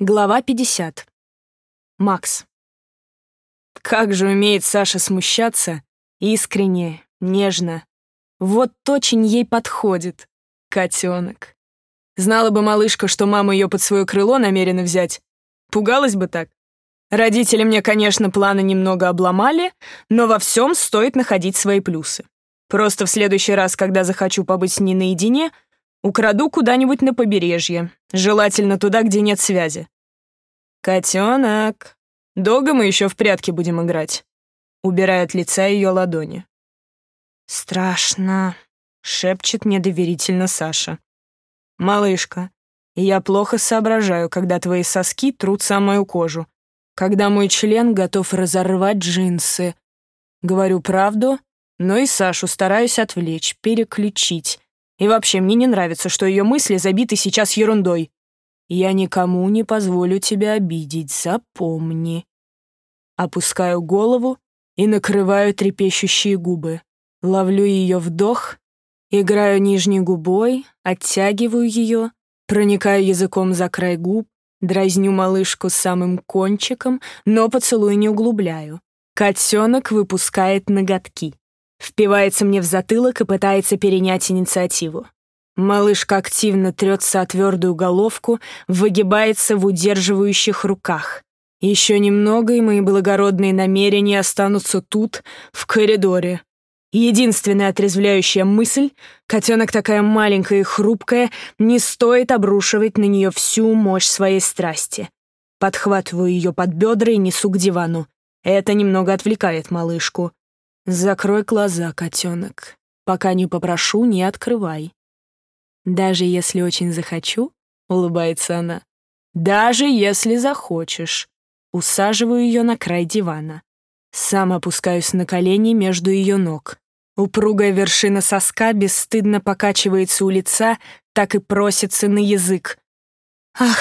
Глава 50. Макс. Как же умеет Саша смущаться, искренне, нежно. Вот очень ей подходит, котенок. Знала бы малышка, что мама ее под свое крыло намерена взять, пугалась бы так. Родители мне, конечно, планы немного обломали, но во всем стоит находить свои плюсы. Просто в следующий раз, когда захочу побыть с ней наедине — Украду куда-нибудь на побережье, желательно туда, где нет связи. Котенок, долго мы еще в прятки будем играть? Убирая от лица ее ладони. Страшно, шепчет недоверительно Саша. Малышка, я плохо соображаю, когда твои соски трут самую кожу, когда мой член готов разорвать джинсы. Говорю правду, но и Сашу стараюсь отвлечь, переключить, и вообще, мне не нравится, что ее мысли забиты сейчас ерундой. Я никому не позволю тебя обидеть, запомни. Опускаю голову и накрываю трепещущие губы. Ловлю ее вдох, играю нижней губой, оттягиваю ее, проникаю языком за край губ, дразню малышку самым кончиком, но поцелуй не углубляю. Котенок выпускает ноготки впивается мне в затылок и пытается перенять инициативу. Малышка активно трется о твердую головку, выгибается в удерживающих руках. Еще немного, и мои благородные намерения останутся тут, в коридоре. Единственная отрезвляющая мысль — котенок такая маленькая и хрупкая, не стоит обрушивать на нее всю мощь своей страсти. Подхватываю ее под бедра и несу к дивану. Это немного отвлекает малышку. Закрой глаза, котенок. Пока не попрошу, не открывай. Даже если очень захочу, улыбается она. Даже если захочешь. Усаживаю ее на край дивана. Сам опускаюсь на колени между ее ног. Упругая вершина соска бесстыдно покачивается у лица, так и просится на язык. Ах,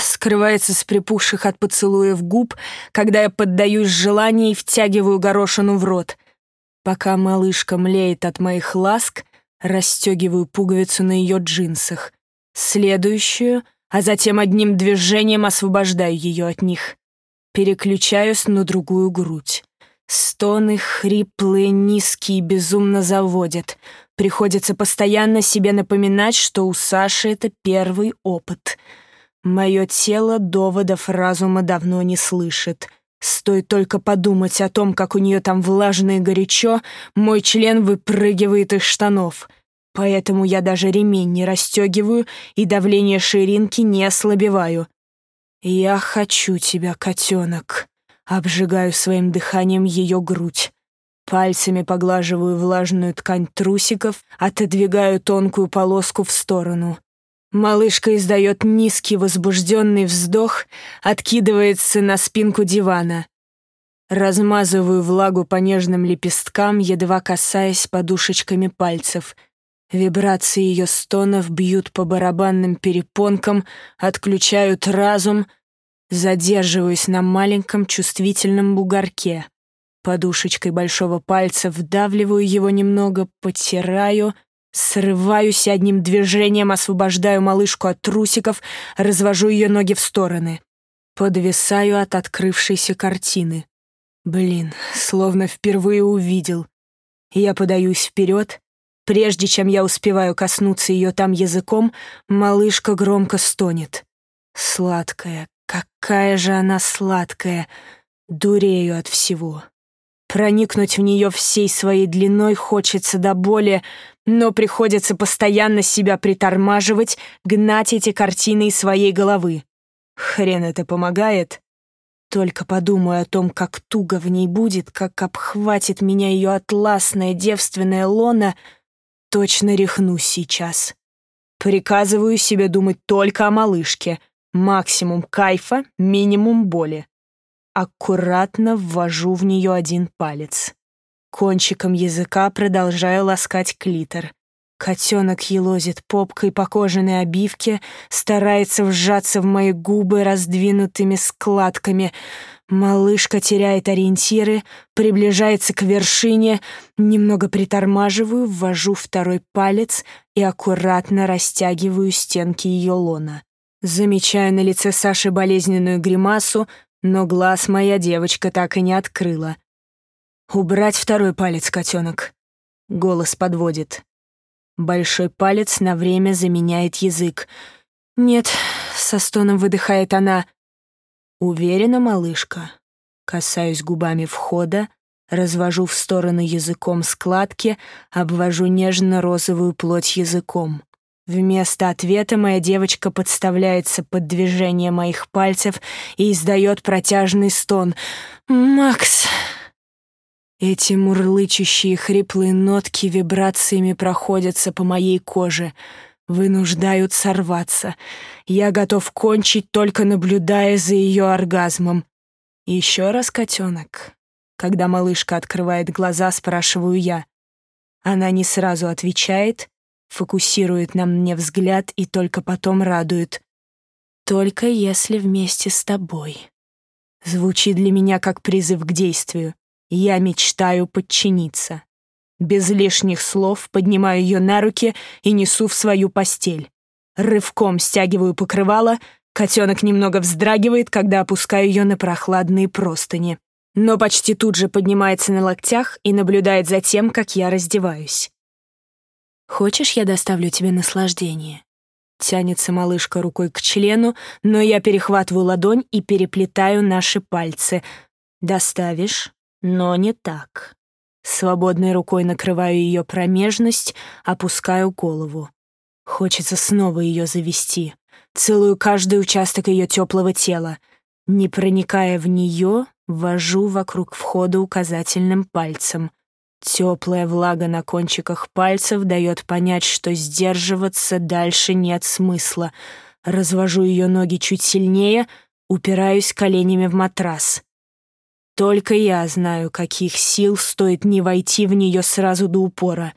скрывается с припухших от поцелуев губ, когда я поддаюсь желанию и втягиваю горошину в рот — Пока малышка млеет от моих ласк, расстегиваю пуговицу на ее джинсах. Следующую, а затем одним движением освобождаю ее от них. Переключаюсь на другую грудь. Стоны хриплые, низкие, безумно заводят. Приходится постоянно себе напоминать, что у Саши это первый опыт. Мое тело доводов разума давно не слышит. Стоит только подумать о том, как у нее там влажно и горячо, мой член выпрыгивает из штанов. Поэтому я даже ремень не расстегиваю и давление ширинки не ослабеваю. «Я хочу тебя, котенок», — обжигаю своим дыханием ее грудь. Пальцами поглаживаю влажную ткань трусиков, отодвигаю тонкую полоску в сторону. Малышка издает низкий возбужденный вздох, откидывается на спинку дивана. Размазываю влагу по нежным лепесткам, едва касаясь подушечками пальцев. Вибрации ее стонов бьют по барабанным перепонкам, отключают разум. Задерживаюсь на маленьком чувствительном бугорке. Подушечкой большого пальца вдавливаю его немного, потираю — Срываюсь одним движением, освобождаю малышку от трусиков, развожу ее ноги в стороны. Подвисаю от открывшейся картины. Блин, словно впервые увидел. Я подаюсь вперед. Прежде чем я успеваю коснуться ее там языком, малышка громко стонет. Сладкая, какая же она сладкая. Дурею от всего. Проникнуть в нее всей своей длиной хочется до боли, но приходится постоянно себя притормаживать, гнать эти картины из своей головы. Хрен это помогает. Только подумаю о том, как туго в ней будет, как обхватит меня ее атласная девственная лона, точно рехнусь сейчас. Приказываю себе думать только о малышке. Максимум кайфа, минимум боли. Аккуратно ввожу в нее один палец. Кончиком языка продолжаю ласкать клитор. Котенок елозит попкой по кожаной обивке, старается вжаться в мои губы раздвинутыми складками. Малышка теряет ориентиры, приближается к вершине, немного притормаживаю, ввожу второй палец и аккуратно растягиваю стенки ее лона. Замечаю на лице Саши болезненную гримасу, но глаз моя девочка так и не открыла. «Убрать второй палец, котенок. Голос подводит. Большой палец на время заменяет язык. «Нет», — со стоном выдыхает она. «Уверена, малышка?» Касаюсь губами входа, развожу в сторону языком складки, обвожу нежно-розовую плоть языком. Вместо ответа моя девочка подставляется под движение моих пальцев и издает протяжный стон. «Макс!» Эти мурлычущие хриплые нотки вибрациями проходятся по моей коже, вынуждают сорваться. Я готов кончить, только наблюдая за ее оргазмом. Еще раз, котенок. Когда малышка открывает глаза, спрашиваю я. Она не сразу отвечает, фокусирует на мне взгляд и только потом радует. «Только если вместе с тобой». Звучит для меня как призыв к действию. Я мечтаю подчиниться. Без лишних слов поднимаю ее на руки и несу в свою постель. Рывком стягиваю покрывало, котенок немного вздрагивает, когда опускаю ее на прохладные простыни. Но почти тут же поднимается на локтях и наблюдает за тем, как я раздеваюсь. «Хочешь, я доставлю тебе наслаждение?» Тянется малышка рукой к члену, но я перехватываю ладонь и переплетаю наши пальцы. «Доставишь, но не так». Свободной рукой накрываю ее промежность, опускаю голову. Хочется снова ее завести. Целую каждый участок ее теплого тела. Не проникая в нее, вожу вокруг входа указательным пальцем. Теплая влага на кончиках пальцев дает понять, что сдерживаться дальше нет смысла. Развожу ее ноги чуть сильнее, упираюсь коленями в матрас. Только я знаю, каких сил стоит не войти в нее сразу до упора.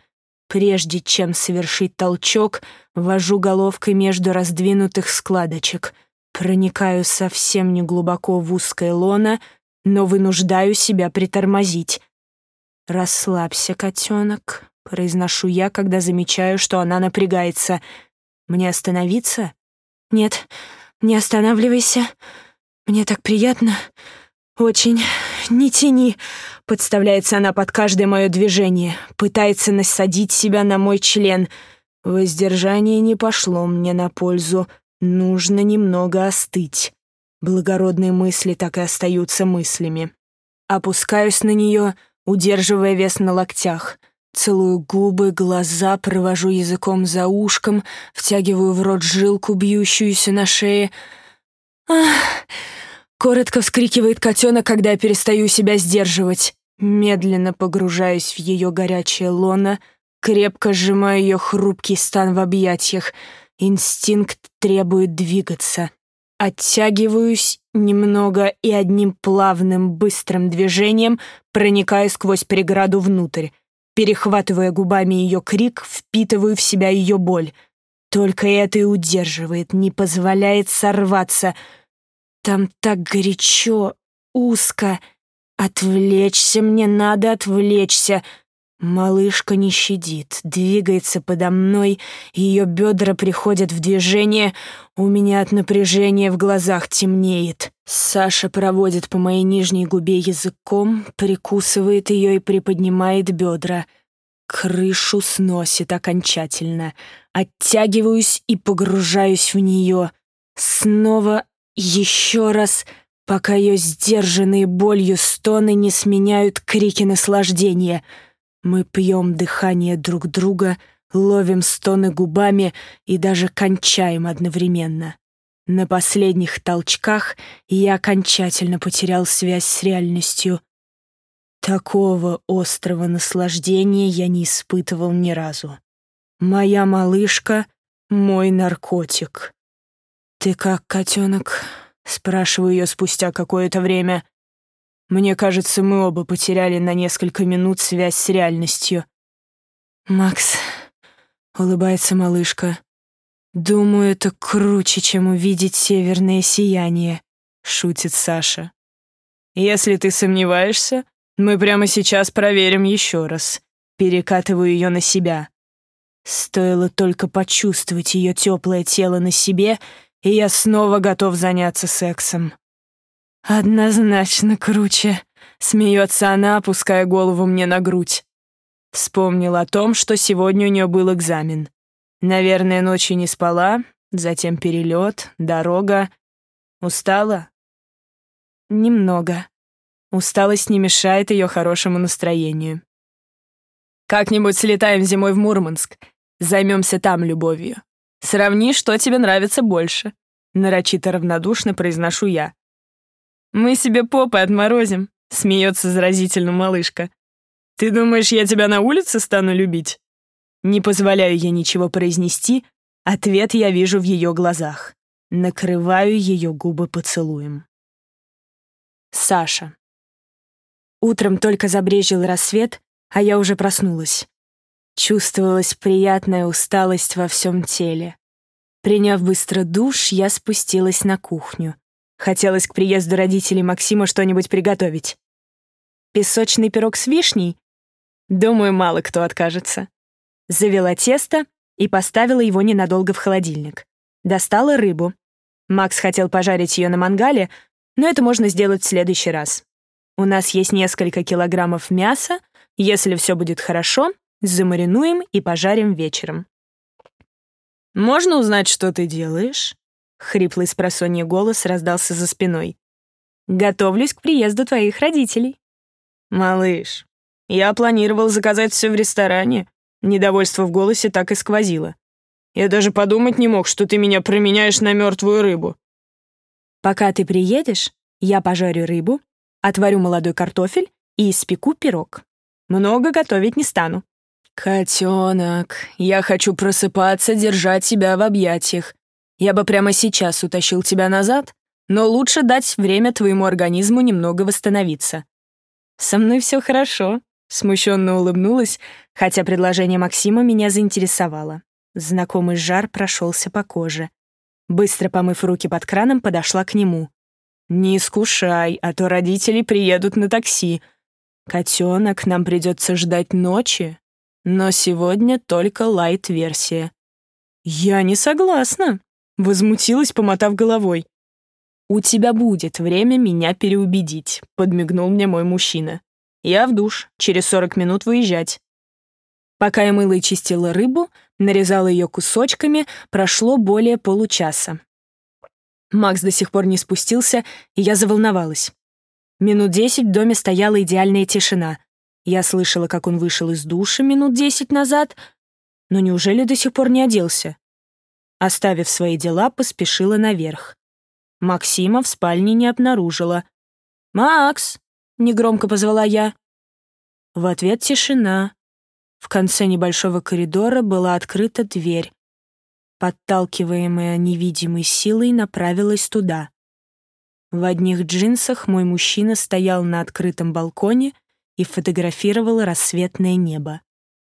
Прежде чем совершить толчок, вожу головкой между раздвинутых складочек. Проникаю совсем не глубоко в узкое лоно, но вынуждаю себя притормозить. «Расслабься, котенок», — произношу я, когда замечаю, что она напрягается. «Мне остановиться?» «Нет, не останавливайся. Мне так приятно. Очень. Не тяни». Подставляется она под каждое мое движение, пытается насадить себя на мой член. Воздержание не пошло мне на пользу. Нужно немного остыть. Благородные мысли так и остаются мыслями. Опускаюсь на нее — удерживая вес на локтях. Целую губы, глаза, провожу языком за ушком, втягиваю в рот жилку, бьющуюся на шее. «Ах!» — коротко вскрикивает котенок, когда я перестаю себя сдерживать. Медленно погружаюсь в ее горячее лоно, крепко сжимаю ее хрупкий стан в объятиях. Инстинкт требует двигаться. Оттягиваюсь немного и одним плавным быстрым движением проникаю сквозь преграду внутрь. Перехватывая губами ее крик, впитываю в себя ее боль. Только это и удерживает, не позволяет сорваться. Там так горячо, узко. Отвлечься мне надо, отвлечься. Малышка не щадит, двигается подо мной, ее бедра приходят в движение, у меня от напряжения в глазах темнеет. Саша проводит по моей нижней губе языком, прикусывает ее и приподнимает бедра. Крышу сносит окончательно. Оттягиваюсь и погружаюсь в нее. Снова, еще раз, пока ее сдержанные болью стоны не сменяют крики наслаждения — мы пьем дыхание друг друга, ловим стоны губами и даже кончаем одновременно. На последних толчках я окончательно потерял связь с реальностью. Такого острого наслаждения я не испытывал ни разу. Моя малышка — мой наркотик. «Ты как, котенок?» — спрашиваю ее спустя какое-то время. Мне кажется, мы оба потеряли на несколько минут связь с реальностью. «Макс», — улыбается малышка, — «думаю, это круче, чем увидеть северное сияние», — шутит Саша. «Если ты сомневаешься, мы прямо сейчас проверим еще раз». Перекатываю ее на себя. Стоило только почувствовать ее теплое тело на себе, и я снова готов заняться сексом. Однозначно круче, смеется она, опуская голову мне на грудь. Вспомнил о том, что сегодня у нее был экзамен. Наверное, ночью не спала, затем перелет, дорога. Устала? Немного. Усталость не мешает ее хорошему настроению. Как-нибудь слетаем зимой в Мурманск. Займемся там любовью. Сравни, что тебе нравится больше. Нарочито равнодушно произношу я. Мы себе попы отморозим, смеется заразительно малышка. Ты думаешь, я тебя на улице стану любить? Не позволяю ей ничего произнести, ответ я вижу в ее глазах. Накрываю ее губы поцелуем. Саша. Утром только забрежил рассвет, а я уже проснулась. Чувствовалась приятная усталость во всем теле. Приняв быстро душ, я спустилась на кухню. Хотелось к приезду родителей Максима что-нибудь приготовить. Песочный пирог с вишней? Думаю, мало кто откажется. Завела тесто и поставила его ненадолго в холодильник. Достала рыбу. Макс хотел пожарить ее на мангале, но это можно сделать в следующий раз. У нас есть несколько килограммов мяса. Если все будет хорошо, замаринуем и пожарим вечером. «Можно узнать, что ты делаешь?» Хриплый с голос раздался за спиной. «Готовлюсь к приезду твоих родителей». «Малыш, я планировал заказать все в ресторане». Недовольство в голосе так и сквозило. «Я даже подумать не мог, что ты меня променяешь на мертвую рыбу». «Пока ты приедешь, я пожарю рыбу, Отварю молодой картофель и испеку пирог. Много готовить не стану. «Котенок, я хочу просыпаться, держать тебя в объятиях. Я бы прямо сейчас утащил тебя назад, но лучше дать время твоему организму немного восстановиться». «Со мной все хорошо», — смущенно улыбнулась, хотя предложение Максима меня заинтересовало. Знакомый жар прошелся по коже. Быстро помыв руки под краном, подошла к нему. «Не искушай, а то родители приедут на такси. Котенок, нам придется ждать ночи, но сегодня только лайт-версия». «Я не согласна», — возмутилась, помотав головой. «У тебя будет время меня переубедить», — подмигнул мне мой мужчина. «Я в душ, через сорок минут выезжать». Пока я мыла и чистила рыбу, нарезала ее кусочками, прошло более получаса. Макс до сих пор не спустился, и я заволновалась. Минут десять в доме стояла идеальная тишина. Я слышала, как он вышел из душа минут десять назад, но неужели до сих пор не оделся? Оставив свои дела, поспешила наверх. Максима в спальне не обнаружила. «Макс!» — негромко позвала я. В ответ тишина. В конце небольшого коридора была открыта дверь подталкиваемая невидимой силой, направилась туда. В одних джинсах мой мужчина стоял на открытом балконе и фотографировал рассветное небо.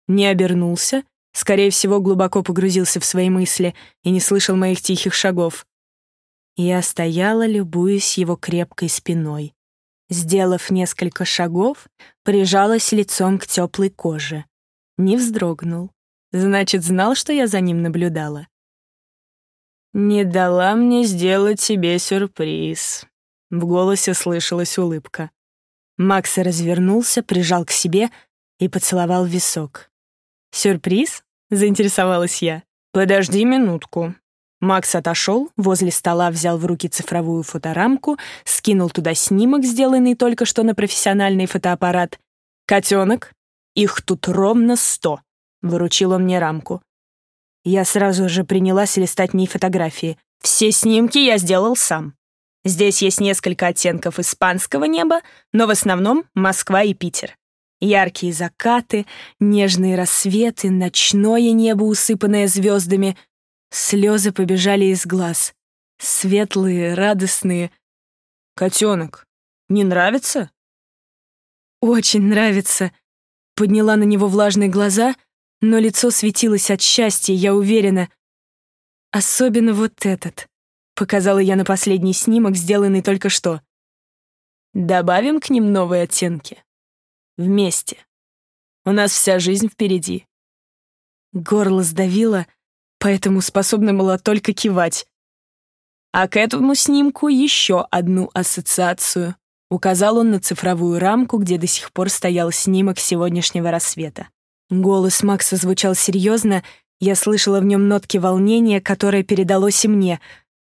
Не обернулся, скорее всего, глубоко погрузился в свои мысли и не слышал моих тихих шагов. Я стояла, любуясь его крепкой спиной. Сделав несколько шагов, прижалась лицом к теплой коже. Не вздрогнул. Значит, знал, что я за ним наблюдала. «Не дала мне сделать тебе сюрприз». В голосе слышалась улыбка. Макс развернулся, прижал к себе и поцеловал висок. «Сюрприз?» — заинтересовалась я. «Подожди минутку». Макс отошел, возле стола взял в руки цифровую фоторамку, скинул туда снимок, сделанный только что на профессиональный фотоаппарат. «Котенок, их тут ровно сто», — выручил он мне рамку. Я сразу же принялась листать ней фотографии. Все снимки я сделал сам. Здесь есть несколько оттенков испанского неба, но в основном Москва и Питер. Яркие закаты, нежные рассветы, ночное небо, усыпанное звездами. Слезы побежали из глаз. Светлые, радостные. «Котенок, не нравится?» «Очень нравится», — подняла на него влажные глаза но лицо светилось от счастья, я уверена. Особенно вот этот. Показала я на последний снимок, сделанный только что. Добавим к ним новые оттенки. Вместе. У нас вся жизнь впереди. Горло сдавило, поэтому способна была только кивать. А к этому снимку еще одну ассоциацию. Указал он на цифровую рамку, где до сих пор стоял снимок сегодняшнего рассвета. Голос Макса звучал серьезно, я слышала в нем нотки волнения, которое передалось и мне.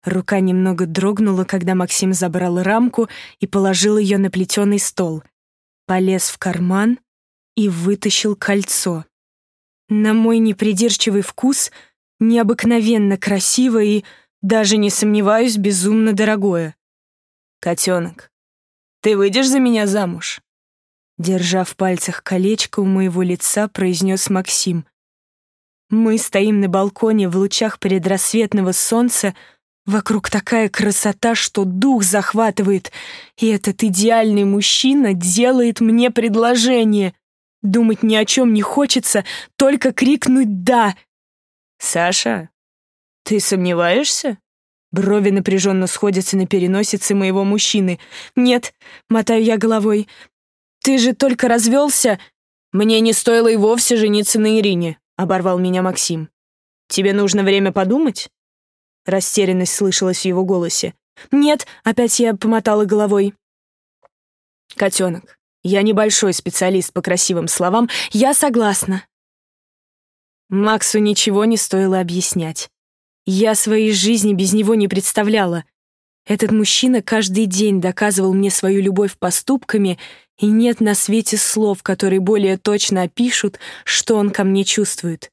Рука немного дрогнула, когда Максим забрал рамку и положил ее на плетеный стол. Полез в карман и вытащил кольцо. На мой непридирчивый вкус необыкновенно красиво и, даже не сомневаюсь, безумно дорогое. «Котенок, ты выйдешь за меня замуж?» Держа в пальцах колечко у моего лица, произнес Максим. Мы стоим на балконе в лучах предрассветного солнца, вокруг такая красота, что дух захватывает, и этот идеальный мужчина делает мне предложение. Думать ни о чем не хочется, только крикнуть «да». «Саша, ты сомневаешься?» Брови напряженно сходятся на переносице моего мужчины. «Нет», — мотаю я головой, — «ты же только развелся. Мне не стоило и вовсе жениться на Ирине», — оборвал меня Максим. «Тебе нужно время подумать?» Растерянность слышалась в его голосе. «Нет», — опять я помотала головой. «Котенок, я небольшой специалист по красивым словам. Я согласна». Максу ничего не стоило объяснять. Я своей жизни без него не представляла. Этот мужчина каждый день доказывал мне свою любовь поступками, и нет на свете слов, которые более точно опишут, что он ко мне чувствует.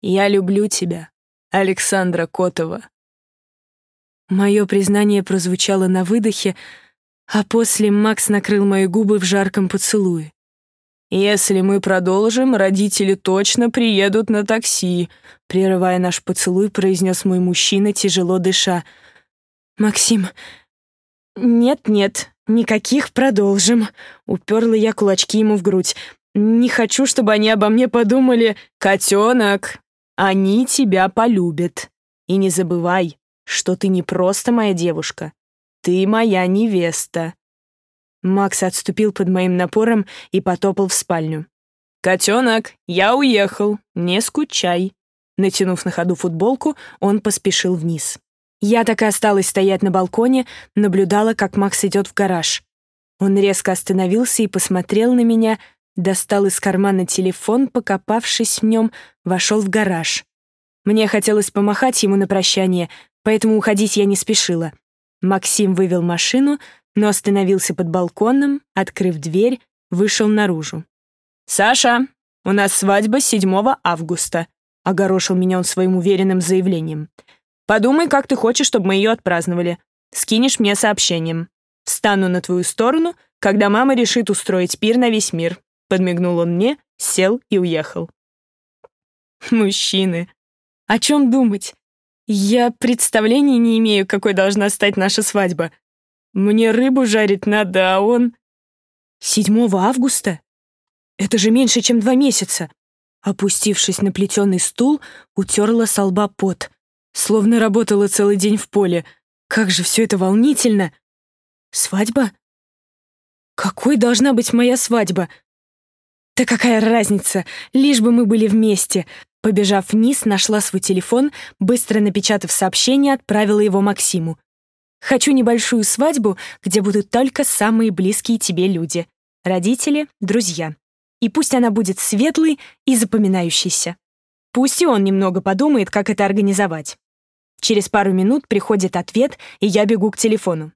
«Я люблю тебя, Александра Котова». Мое признание прозвучало на выдохе, а после Макс накрыл мои губы в жарком поцелуе. «Если мы продолжим, родители точно приедут на такси», прерывая наш поцелуй, произнес мой мужчина, тяжело дыша. «Максим, нет-нет, никаких продолжим», уперла я кулачки ему в грудь. «Не хочу, чтобы они обо мне подумали, котенок, они тебя полюбят. И не забывай, что ты не просто моя девушка, ты моя невеста». Макс отступил под моим напором и потопал в спальню. «Котенок, я уехал, не скучай». Натянув на ходу футболку, он поспешил вниз. Я так и осталась стоять на балконе, наблюдала, как Макс идет в гараж. Он резко остановился и посмотрел на меня, достал из кармана телефон, покопавшись в нем, вошел в гараж. Мне хотелось помахать ему на прощание, поэтому уходить я не спешила. Максим вывел машину, но остановился под балконом, открыв дверь, вышел наружу. «Саша, у нас свадьба 7 августа», — огорошил меня он своим уверенным заявлением. «Подумай, как ты хочешь, чтобы мы ее отпраздновали. Скинешь мне сообщением. Встану на твою сторону, когда мама решит устроить пир на весь мир». Подмигнул он мне, сел и уехал. Мужчины. О чем думать? Я представления не имею, какой должна стать наша свадьба. Мне рыбу жарить надо, а он... 7 августа? Это же меньше, чем два месяца. Опустившись на плетеный стул, утерла со лба пот. Словно работала целый день в поле. Как же все это волнительно. Свадьба? Какой должна быть моя свадьба? Да какая разница, лишь бы мы были вместе. Побежав вниз, нашла свой телефон, быстро напечатав сообщение, отправила его Максиму. Хочу небольшую свадьбу, где будут только самые близкие тебе люди. Родители, друзья. И пусть она будет светлой и запоминающейся. Пусть и он немного подумает, как это организовать. Через пару минут приходит ответ, и я бегу к телефону.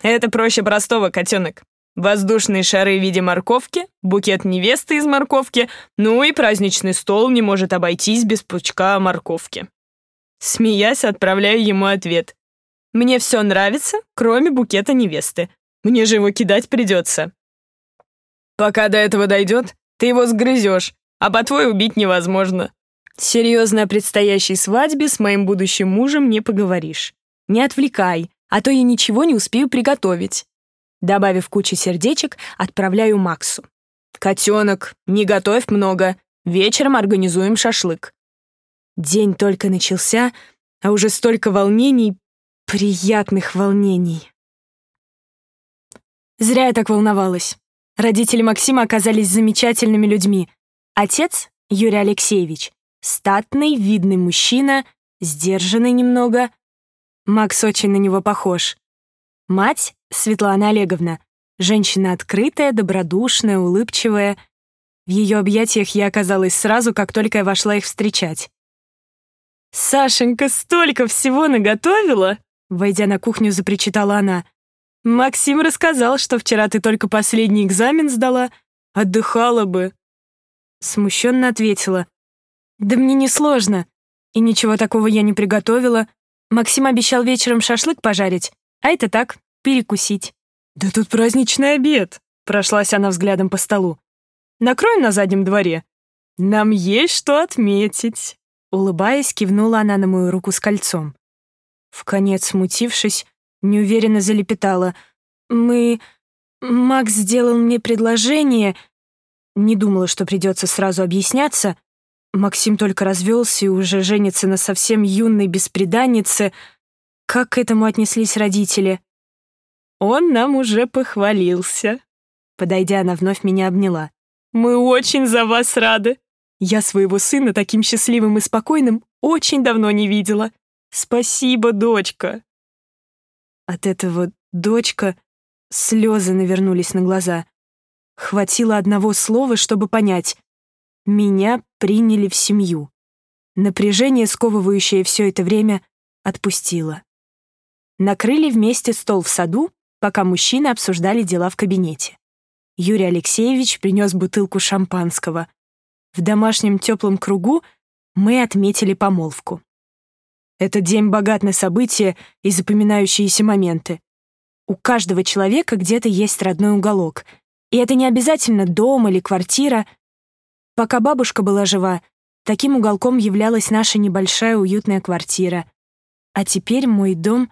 Это проще простого, котенок. Воздушные шары в виде морковки, букет невесты из морковки, ну и праздничный стол не может обойтись без пучка морковки. Смеясь, отправляю ему ответ. Мне все нравится, кроме букета невесты. Мне же его кидать придется. Пока до этого дойдет, ты его сгрызешь, а по-твой убить невозможно. Серьезно о предстоящей свадьбе с моим будущим мужем не поговоришь. Не отвлекай, а то я ничего не успею приготовить. Добавив кучу сердечек, отправляю Максу. «Котенок, не готовь много. Вечером организуем шашлык». День только начался, а уже столько волнений, приятных волнений. Зря я так волновалась. Родители Максима оказались замечательными людьми. Отец, Юрий Алексеевич, статный, видный мужчина, сдержанный немного. Макс очень на него похож. Мать — Светлана Олеговна. Женщина открытая, добродушная, улыбчивая. В ее объятиях я оказалась сразу, как только я вошла их встречать. «Сашенька столько всего наготовила!» Войдя на кухню, запричитала она. «Максим рассказал, что вчера ты только последний экзамен сдала. Отдыхала бы». Смущенно ответила. «Да мне не сложно. И ничего такого я не приготовила. Максим обещал вечером шашлык пожарить, а это так, перекусить». «Да тут праздничный обед», — прошлась она взглядом по столу. «Накрой на заднем дворе. Нам есть что отметить». Улыбаясь, кивнула она на мою руку с кольцом. В конец смутившись, неуверенно залепетала. «Мы... Макс сделал мне предложение...» Не думала, что придется сразу объясняться. Максим только развелся и уже женится на совсем юной бесприданнице. Как к этому отнеслись родители? «Он нам уже похвалился». Подойдя, она вновь меня обняла. «Мы очень за вас рады. Я своего сына таким счастливым и спокойным очень давно не видела. Спасибо, дочка». От этого «дочка» слезы навернулись на глаза. Хватило одного слова, чтобы понять. Меня приняли в семью. Напряжение, сковывающее все это время, отпустило. Накрыли вместе стол в саду, пока мужчины обсуждали дела в кабинете. Юрий Алексеевич принес бутылку шампанского. В домашнем теплом кругу мы отметили помолвку. Этот день богат на события и запоминающиеся моменты. У каждого человека где-то есть родной уголок — и это не обязательно дом или квартира. Пока бабушка была жива, таким уголком являлась наша небольшая уютная квартира. А теперь мой дом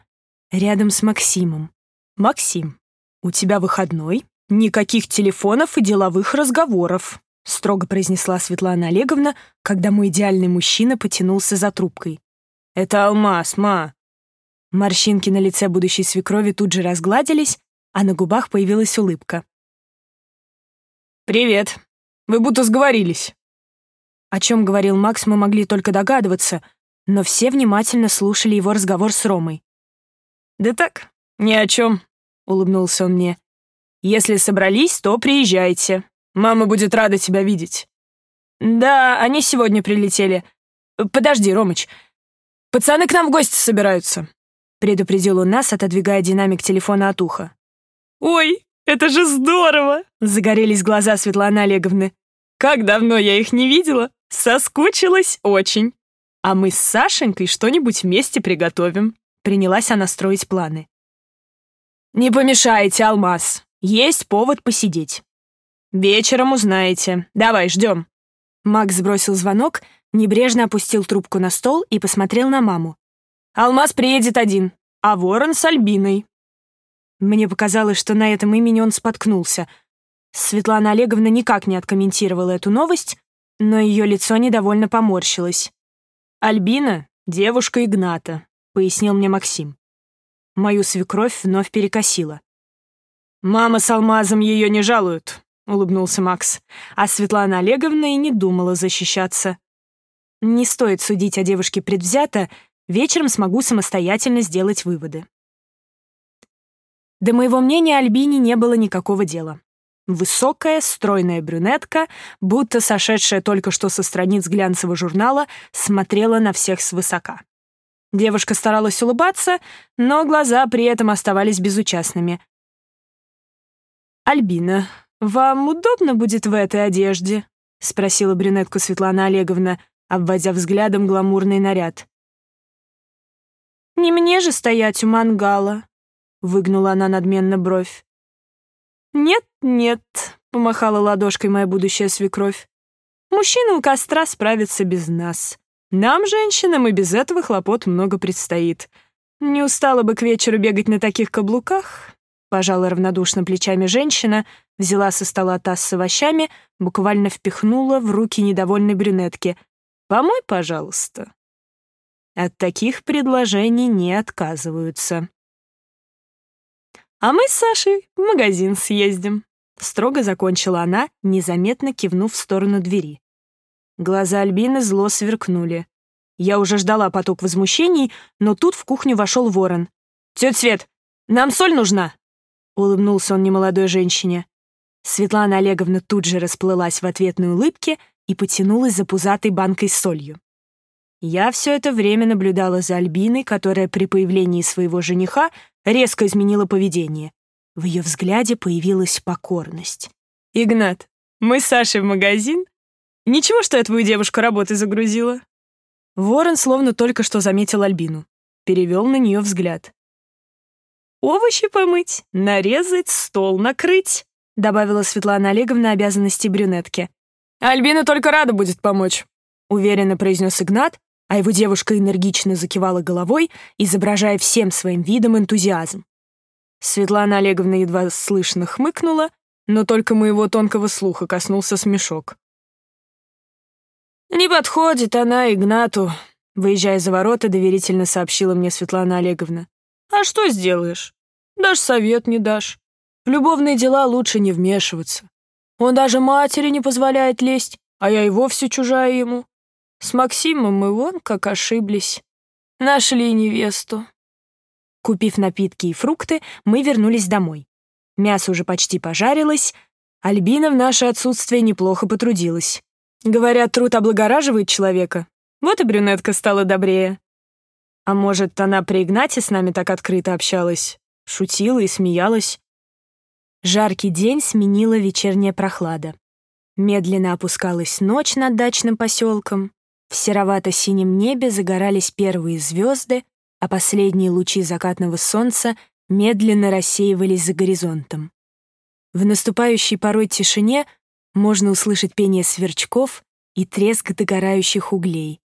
рядом с Максимом. «Максим, у тебя выходной, никаких телефонов и деловых разговоров», строго произнесла Светлана Олеговна, когда мой идеальный мужчина потянулся за трубкой. «Это алмаз, ма!» Морщинки на лице будущей свекрови тут же разгладились, а на губах появилась улыбка. «Привет. Вы будто сговорились». О чем говорил Макс, мы могли только догадываться, но все внимательно слушали его разговор с Ромой. «Да так, ни о чем», — улыбнулся он мне. «Если собрались, то приезжайте. Мама будет рада тебя видеть». «Да, они сегодня прилетели. Подожди, Ромыч. Пацаны к нам в гости собираются», — предупредил он нас, отодвигая динамик телефона от уха. «Ой, это же здорово!» — загорелись глаза Светланы Олеговны. «Как давно я их не видела! Соскучилась очень! А мы с Сашенькой что-нибудь вместе приготовим!» Принялась она строить планы. «Не помешайте, Алмаз! Есть повод посидеть!» «Вечером узнаете. Давай, ждем!» Макс сбросил звонок, небрежно опустил трубку на стол и посмотрел на маму. «Алмаз приедет один, а Ворон с Альбиной. Мне показалось, что на этом имени он споткнулся. Светлана Олеговна никак не откомментировала эту новость, но ее лицо недовольно поморщилось. «Альбина — девушка Игната», — пояснил мне Максим. Мою свекровь вновь перекосила. «Мама с Алмазом ее не жалуют», — улыбнулся Макс. А Светлана Олеговна и не думала защищаться. «Не стоит судить о девушке предвзято, вечером смогу самостоятельно сделать выводы». До моего мнения Альбине не было никакого дела. Высокая, стройная брюнетка, будто сошедшая только что со страниц глянцевого журнала, смотрела на всех свысока. Девушка старалась улыбаться, но глаза при этом оставались безучастными. «Альбина, вам удобно будет в этой одежде?» — спросила брюнетку Светлана Олеговна, обводя взглядом гламурный наряд. «Не мне же стоять у мангала», — выгнула она надменно бровь. «Нет, нет», — помахала ладошкой моя будущая свекровь. «Мужчины у костра справятся без нас. Нам, женщинам, и без этого хлопот много предстоит. Не устала бы к вечеру бегать на таких каблуках?» Пожала равнодушно плечами женщина, взяла со стола таз с овощами, буквально впихнула в руки недовольной брюнетки. «Помой, пожалуйста». От таких предложений не отказываются. «А мы с Сашей в магазин съездим», — строго закончила она, незаметно кивнув в сторону двери. Глаза Альбины зло сверкнули. Я уже ждала поток возмущений, но тут в кухню вошел ворон. «Тетя Свет, нам соль нужна!» Улыбнулся он немолодой женщине. Светлана Олеговна тут же расплылась в ответной улыбке и потянулась за пузатой банкой с солью. Я все это время наблюдала за Альбиной, которая при появлении своего жениха резко изменила поведение. В ее взгляде появилась покорность. «Игнат, мы с Сашей в магазин? Ничего, что я твою девушку работой загрузила?» Ворон словно только что заметил Альбину. Перевел на нее взгляд. «Овощи помыть, нарезать, стол накрыть», добавила Светлана Олеговна обязанности брюнетки. «Альбина только рада будет помочь», уверенно произнес Игнат, а его девушка энергично закивала головой, изображая всем своим видом энтузиазм. Светлана Олеговна едва слышно хмыкнула, но только моего тонкого слуха коснулся смешок. «Не подходит она Игнату», — выезжая за ворота, доверительно сообщила мне Светлана Олеговна. А что сделаешь? Дашь совет не дашь. В любовные дела лучше не вмешиваться. Он даже матери не позволяет лезть, а я и вовсе чужая ему. С Максимом мы вон как ошиблись. Нашли невесту. Купив напитки и фрукты, мы вернулись домой. Мясо уже почти пожарилось. Альбина в наше отсутствие неплохо потрудилась. Говорят, труд облагораживает человека. Вот и брюнетка стала добрее. А может, она при Игнате с нами так открыто общалась, шутила и смеялась? Жаркий день сменила вечерняя прохлада. Медленно опускалась ночь над дачным поселком. В серовато-синем небе загорались первые звезды, а последние лучи закатного солнца медленно рассеивались за горизонтом. В наступающей порой тишине можно услышать пение сверчков и треск догорающих углей.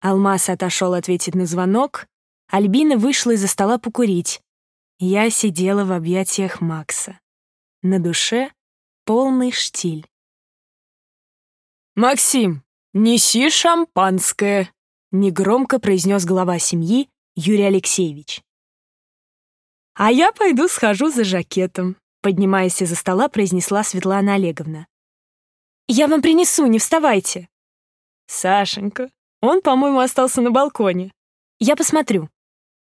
Алмаз отошел ответить на звонок. Альбина вышла из-за стола покурить. Я сидела в объятиях Макса. На душе полный штиль. «Максим, неси шампанское!» — негромко произнес глава семьи Юрий Алексеевич. «А я пойду схожу за жакетом», — поднимаясь из-за стола, произнесла Светлана Олеговна. «Я вам принесу, не вставайте». «Сашенька, он, по-моему, остался на балконе. Я посмотрю.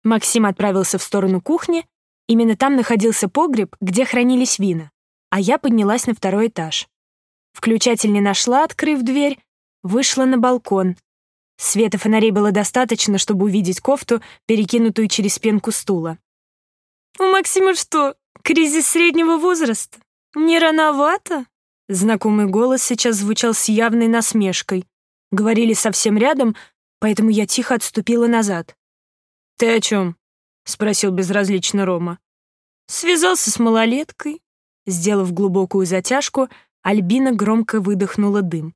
Максим отправился в сторону кухни. Именно там находился погреб, где хранились вина. А я поднялась на второй этаж. Включатель не нашла, открыв дверь. Вышла на балкон. Света фонарей было достаточно, чтобы увидеть кофту, перекинутую через спинку стула. «У Максима что, кризис среднего возраста? Не рановато?» Знакомый голос сейчас звучал с явной насмешкой. Говорили совсем рядом, поэтому я тихо отступила назад. «Ты о чем?» — спросил безразлично Рома. «Связался с малолеткой». Сделав глубокую затяжку, Альбина громко выдохнула дым.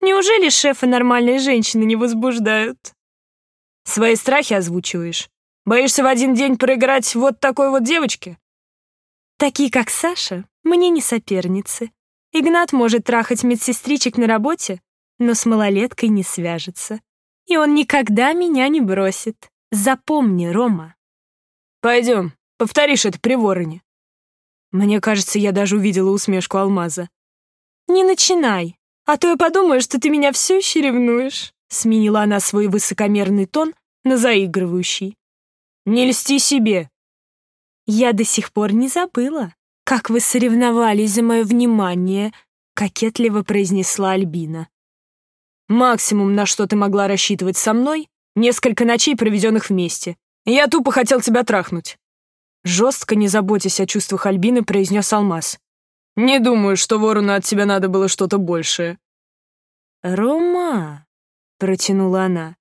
«Неужели шефа нормальные женщины не возбуждают?» «Свои страхи озвучиваешь? Боишься в один день проиграть вот такой вот девочке?» «Такие, как Саша, мне не соперницы. Игнат может трахать медсестричек на работе, но с малолеткой не свяжется. И он никогда меня не бросит. Запомни, Рома. Пойдем, повторишь это при вороне. Мне кажется, я даже увидела усмешку алмаза. Не начинай, а то я подумаю, что ты меня все еще ревнуешь. Сменила она свой высокомерный тон на заигрывающий. Не льсти себе. Я до сих пор не забыла, как вы соревновались за мое внимание, кокетливо произнесла Альбина. Максимум, на что ты могла рассчитывать со мной, несколько ночей, проведенных вместе. Я тупо хотел тебя трахнуть. Жестко, не заботясь о чувствах Альбины, произнес Алмаз. Не думаю, что ворону от тебя надо было что-то большее. Рома, протянула она.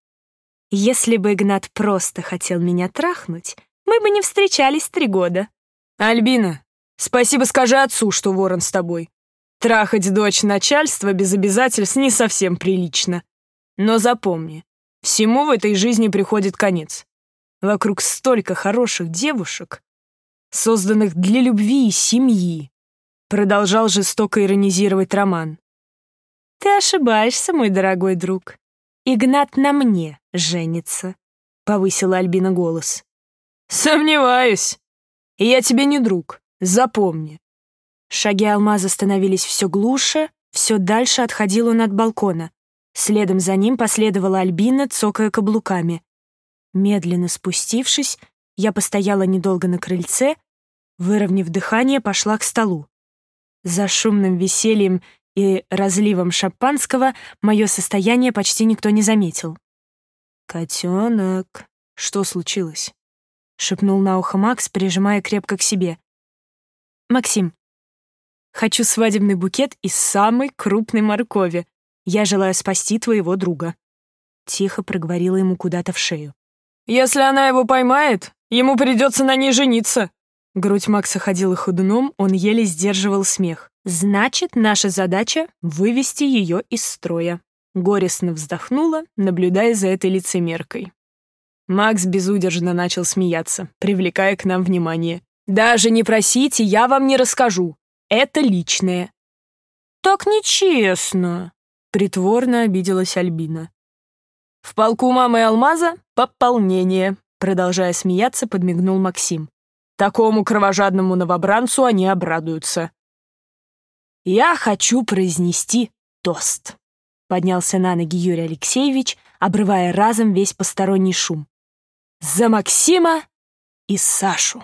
Если бы Игнат просто хотел меня трахнуть, мы бы не встречались три года. Альбина, спасибо скажи отцу, что ворон с тобой. Трахать дочь начальства без обязательств не совсем прилично. Но запомни, всему в этой жизни приходит конец. Вокруг столько хороших девушек, созданных для любви и семьи. Продолжал жестоко иронизировать Роман. Ты ошибаешься, мой дорогой друг. Игнат на мне женится, повысила Альбина голос. Сомневаюсь. Я тебе не друг, запомни. Шаги алмаза становились все глуше, все дальше отходил он от балкона. Следом за ним последовала Альбина, цокая каблуками. Медленно спустившись, я постояла недолго на крыльце, выровняв дыхание, пошла к столу. За шумным весельем и разливом шампанского мое состояние почти никто не заметил. «Котенок, что случилось?» — шепнул на ухо Макс, прижимая крепко к себе. «Максим, хочу свадебный букет из самой крупной моркови. Я желаю спасти твоего друга». Тихо проговорила ему куда-то в шею. «Если она его поймает, ему придется на ней жениться». Грудь Макса ходила ходуном, он еле сдерживал смех. «Значит, наша задача — вывести ее из строя». Горестно вздохнула, наблюдая за этой лицемеркой. Макс безудержно начал смеяться, привлекая к нам внимание. «Даже не просите, я вам не расскажу. Это личное». «Так нечестно», — притворно обиделась Альбина. «В полку мамы Алмаза пополнение», — продолжая смеяться, подмигнул Максим. «Такому кровожадному новобранцу они обрадуются». «Я хочу произнести тост», — поднялся на ноги Юрий Алексеевич, обрывая разом весь посторонний шум. «За Максима и Сашу!»